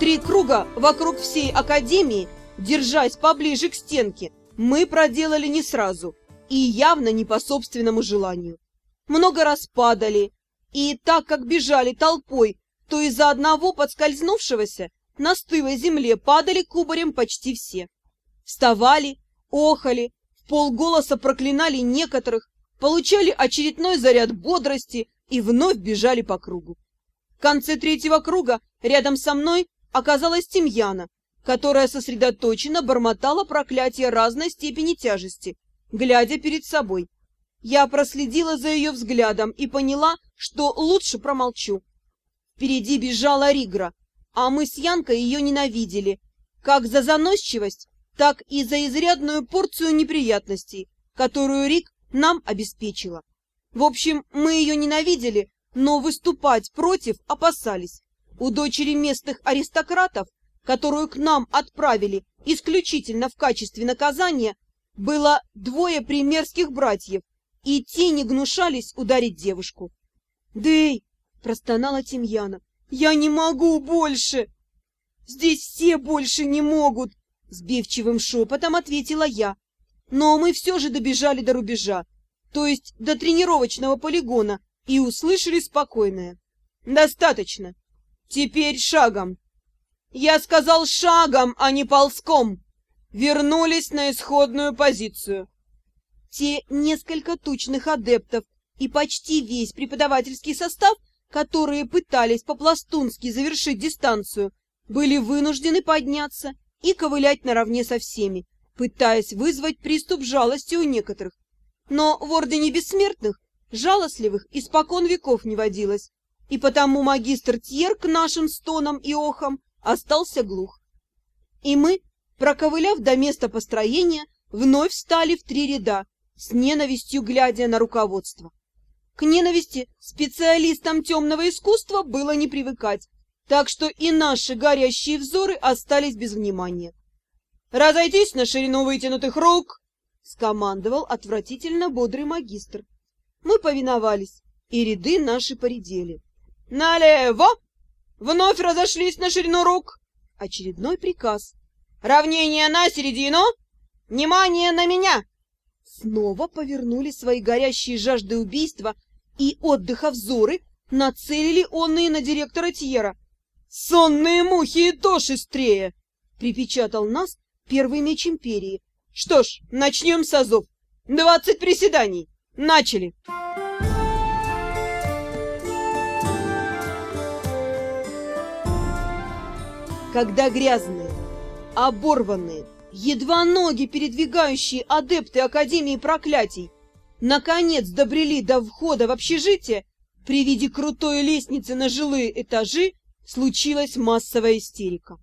Три круга вокруг всей академии, держась поближе к стенке, мы проделали не сразу и явно не по собственному желанию. Много раз падали, и так как бежали толпой, то из-за одного подскользнувшегося на стылой земле падали кубарем почти все. Вставали, охали, в полголоса проклинали некоторых, получали очередной заряд бодрости и вновь бежали по кругу. В конце третьего круга рядом со мной оказалась Тимьяна, которая сосредоточенно бормотала проклятие разной степени тяжести, глядя перед собой. Я проследила за ее взглядом и поняла, что лучше промолчу. Впереди бежала Ригра, а мы с Янкой ее ненавидели, как за заносчивость, так и за изрядную порцию неприятностей, которую Рик нам обеспечила. В общем, мы ее ненавидели, но выступать против опасались. У дочери местных аристократов, которую к нам отправили исключительно в качестве наказания, было двое примерских братьев, и те не гнушались ударить девушку. «Дэй!» — простонала Тимьяна. «Я не могу больше!» «Здесь все больше не могут!» — сбивчивым шепотом ответила я. Но мы все же добежали до рубежа, то есть до тренировочного полигона, и услышали спокойное. «Достаточно! Теперь шагом!» «Я сказал шагом, а не ползком!» Вернулись на исходную позицию. Те несколько тучных адептов и почти весь преподавательский состав, которые пытались по-пластунски завершить дистанцию, были вынуждены подняться и ковылять наравне со всеми, пытаясь вызвать приступ жалости у некоторых. Но в Ордене Бессмертных жалостливых испокон веков не водилось, и потому магистр Тьер к нашим стонам и охам остался глух. И мы, проковыляв до места построения, вновь встали в три ряда, с ненавистью глядя на руководство. К ненависти специалистам темного искусства было не привыкать, так что и наши горящие взоры остались без внимания. «Разойтись на ширину вытянутых рук!» — скомандовал отвратительно бодрый магистр. Мы повиновались, и ряды наши поредели. «Налево! Вновь разошлись на ширину рук!» Очередной приказ. «Равнение на середину! Внимание на меня!» Снова повернули свои горящие жажды убийства и отдыха взоры, нацелили онные на директора Тьера. «Сонные мухи и то шестрее!» — припечатал нас первый меч Империи. Что ж, начнем с азов. Двадцать приседаний. Начали. Когда грязные, оборванные, едва ноги передвигающие адепты Академии Проклятий наконец добрели до входа в общежитие, при виде крутой лестницы на жилые этажи случилась массовая истерика.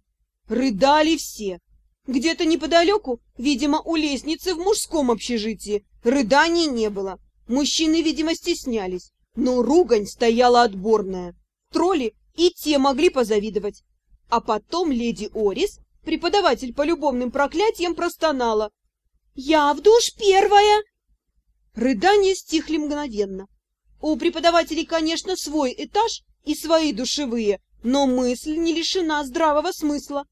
Рыдали все, где-то неподалеку, видимо, у лестницы в мужском общежитии, рыданий не было. Мужчины, видимо, стеснялись, но ругань стояла отборная. Тролли и те могли позавидовать. А потом леди Орис, преподаватель по любовным проклятиям, простонала. «Я в душ первая!» Рыдания стихли мгновенно. У преподавателей, конечно, свой этаж и свои душевые, но мысль не лишена здравого смысла.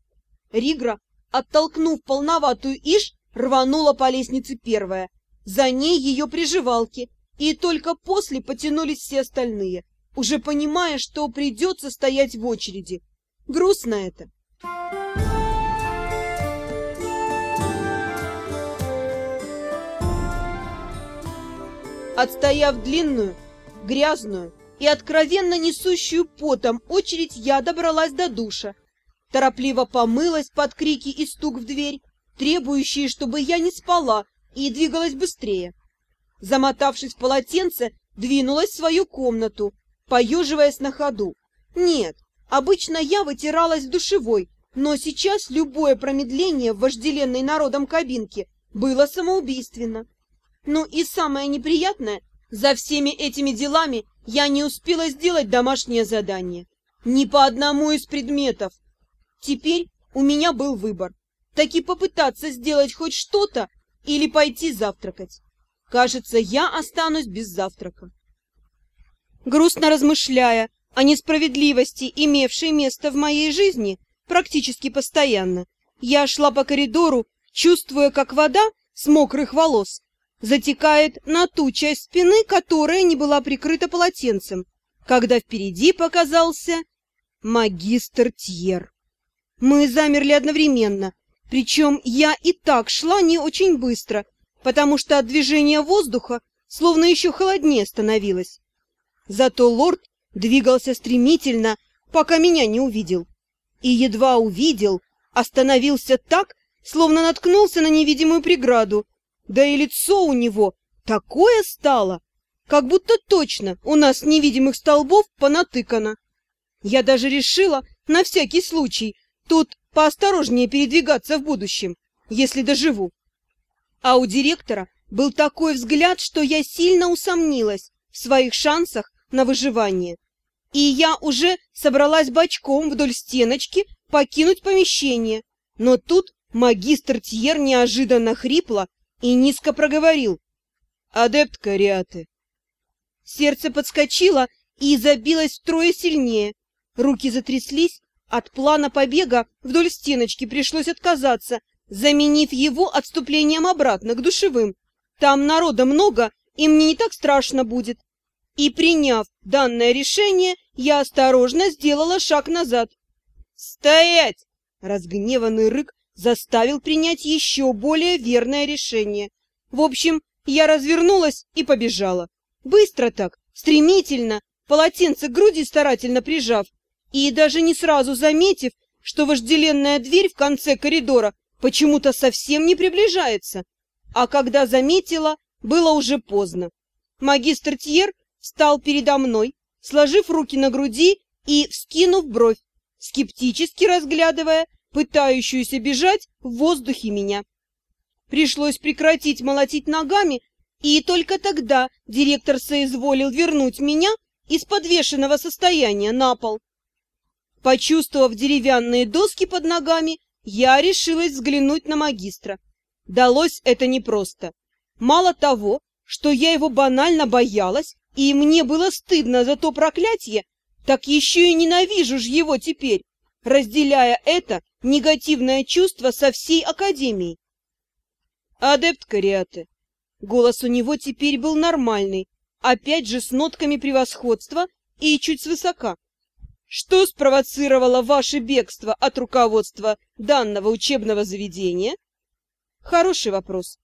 Ригра Оттолкнув полноватую Иш, рванула по лестнице первая. За ней ее приживалки, и только после потянулись все остальные, уже понимая, что придется стоять в очереди. Грустно это. Отстояв длинную, грязную и откровенно несущую потом очередь, я добралась до душа, торопливо помылась под крики и стук в дверь, требующие, чтобы я не спала и двигалась быстрее. Замотавшись в полотенце, двинулась в свою комнату, поеживаясь на ходу. Нет, обычно я вытиралась в душевой, но сейчас любое промедление в вожделенной народом кабинке было самоубийственно. Ну и самое неприятное, за всеми этими делами я не успела сделать домашнее задание. Ни по одному из предметов. Теперь у меня был выбор. Таки попытаться сделать хоть что-то или пойти завтракать. Кажется, я останусь без завтрака. Грустно размышляя о несправедливости, имевшей место в моей жизни, практически постоянно. Я шла по коридору, чувствуя, как вода с мокрых волос затекает на ту часть спины, которая не была прикрыта полотенцем, когда впереди показался магистр Тьер. Мы замерли одновременно, причем я и так шла не очень быстро, потому что от движения воздуха словно еще холоднее становилось. Зато лорд двигался стремительно, пока меня не увидел. И едва увидел, остановился так, словно наткнулся на невидимую преграду. Да и лицо у него такое стало, как будто точно у нас невидимых столбов понатыкано. Я даже решила, на всякий случай, тут поосторожнее передвигаться в будущем, если доживу. А у директора был такой взгляд, что я сильно усомнилась в своих шансах на выживание. И я уже собралась бочком вдоль стеночки покинуть помещение. Но тут магистр Тьер неожиданно хрипло и низко проговорил. «Адепт Кариаты!» Сердце подскочило и забилось втрое сильнее. Руки затряслись, от плана побега вдоль стеночки пришлось отказаться, заменив его отступлением обратно к душевым. Там народа много, и мне не так страшно будет. И приняв данное решение, я осторожно сделала шаг назад. «Стоять!» Разгневанный рык заставил принять еще более верное решение. В общем, я развернулась и побежала. Быстро так, стремительно, полотенце к груди старательно прижав, и даже не сразу заметив, что вожделенная дверь в конце коридора почему-то совсем не приближается. А когда заметила, было уже поздно. Магистр Тьер встал передо мной, сложив руки на груди и вскинув бровь, скептически разглядывая пытающуюся бежать в воздухе меня. Пришлось прекратить молотить ногами, и только тогда директор соизволил вернуть меня из подвешенного состояния на пол. Почувствовав деревянные доски под ногами, я решилась взглянуть на магистра. Далось это непросто. Мало того, что я его банально боялась, и мне было стыдно за то проклятие, так еще и ненавижу ж его теперь, разделяя это негативное чувство со всей Академией. Адепт Кариаты. Голос у него теперь был нормальный, опять же с нотками превосходства и чуть свысока. Что спровоцировало ваше бегство от руководства данного учебного заведения? Хороший вопрос.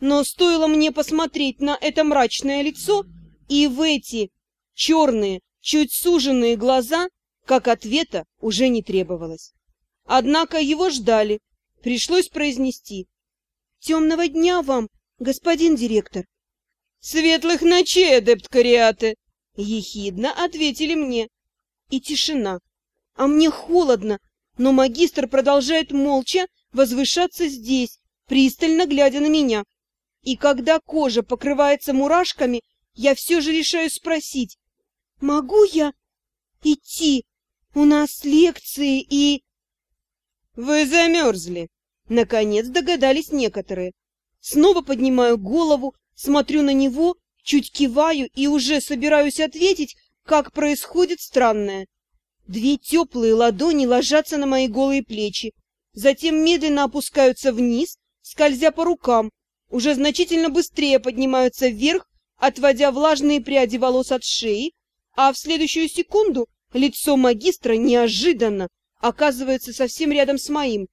Но стоило мне посмотреть на это мрачное лицо и в эти черные, чуть суженные глаза, как ответа уже не требовалось. Однако его ждали. Пришлось произнести. «Темного дня вам, господин директор!» «Светлых ночей, адепт Кариаты!» Ехидно ответили мне и тишина. А мне холодно, но магистр продолжает молча возвышаться здесь, пристально глядя на меня. И когда кожа покрывается мурашками, я все же решаю спросить, могу я идти? У нас лекции и... Вы замерзли. Наконец догадались некоторые. Снова поднимаю голову, смотрю на него, чуть киваю и уже собираюсь ответить, как происходит странное. Две теплые ладони ложатся на мои голые плечи, затем медленно опускаются вниз, скользя по рукам, уже значительно быстрее поднимаются вверх, отводя влажные пряди волос от шеи, а в следующую секунду лицо магистра неожиданно оказывается совсем рядом с моим.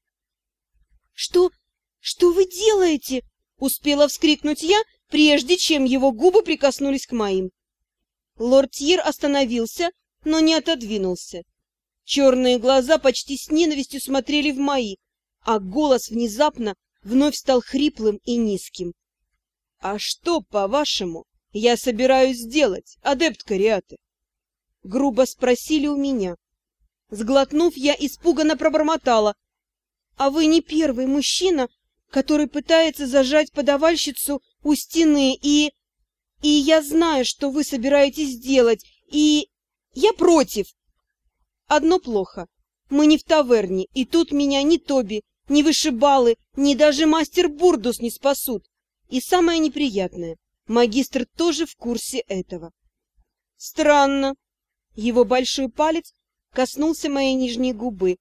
«Что? Что вы делаете?» — успела вскрикнуть я, прежде чем его губы прикоснулись к моим. Лорд Тьер остановился, но не отодвинулся. Черные глаза почти с ненавистью смотрели в мои, а голос внезапно вновь стал хриплым и низким. — А что, по-вашему, я собираюсь сделать, адепт Кариаты? Грубо спросили у меня. Сглотнув, я испуганно пробормотала. — А вы не первый мужчина, который пытается зажать подавальщицу у стены и... И я знаю, что вы собираетесь делать, и... Я против. Одно плохо. Мы не в таверне, и тут меня ни Тоби, ни вышибалы, ни даже мастер Бурдус не спасут. И самое неприятное, магистр тоже в курсе этого. Странно. Его большой палец коснулся моей нижней губы.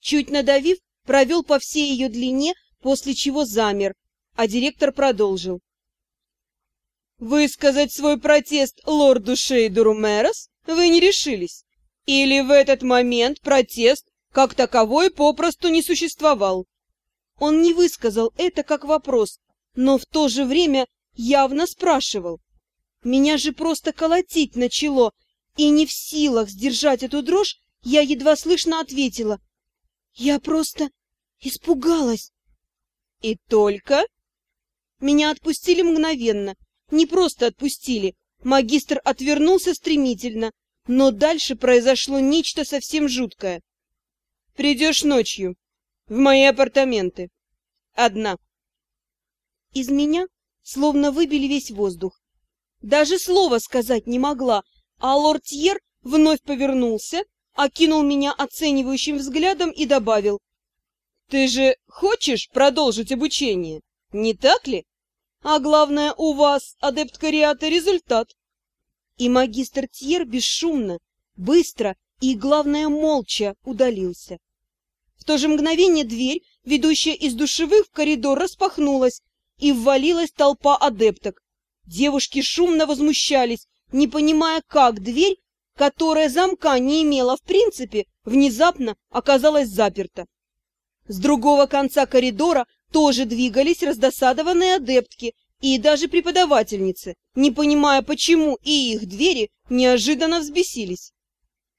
Чуть надавив, провел по всей ее длине, после чего замер, а директор продолжил. Высказать свой протест лорду Шейдеру Мэрос вы не решились? Или в этот момент протест как таковой попросту не существовал? Он не высказал это как вопрос, но в то же время явно спрашивал. Меня же просто колотить начало, и не в силах сдержать эту дрожь, я едва слышно ответила. Я просто испугалась. И только... Меня отпустили мгновенно. Не просто отпустили. Магистр отвернулся стремительно, но дальше произошло нечто совсем жуткое. Придешь ночью в мои апартаменты. Одна. Из меня словно выбили весь воздух. Даже слова сказать не могла, а лорд Тьер вновь повернулся, окинул меня оценивающим взглядом и добавил. «Ты же хочешь продолжить обучение, не так ли? А главное, у вас, адепт Кариата, результат». И магистр Тьер бесшумно, быстро и, главное, молча удалился. В то же мгновение дверь, ведущая из душевых в коридор, распахнулась, и ввалилась толпа адепток. Девушки шумно возмущались, не понимая, как дверь, которая замка не имела в принципе, внезапно оказалась заперта. С другого конца коридора тоже двигались раздосадованные адептки и даже преподавательницы, не понимая, почему и их двери неожиданно взбесились.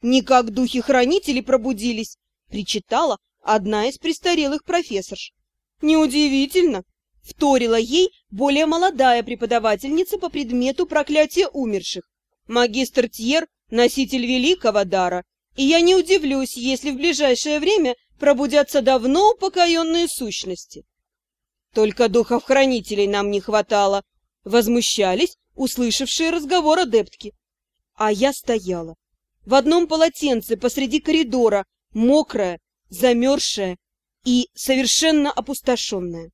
«Не как духи-хранители пробудились», — причитала одна из престарелых профессорш. «Неудивительно», — вторила ей более молодая преподавательница по предмету проклятия умерших. «Магистр Тьер — носитель великого дара, и я не удивлюсь, если в ближайшее время пробудятся давно упокоенные сущности». «Только духов-хранителей нам не хватало», — возмущались услышавшие разговор адептки. А я стояла в одном полотенце посреди коридора, мокрая, замерзшая и совершенно опустошенная.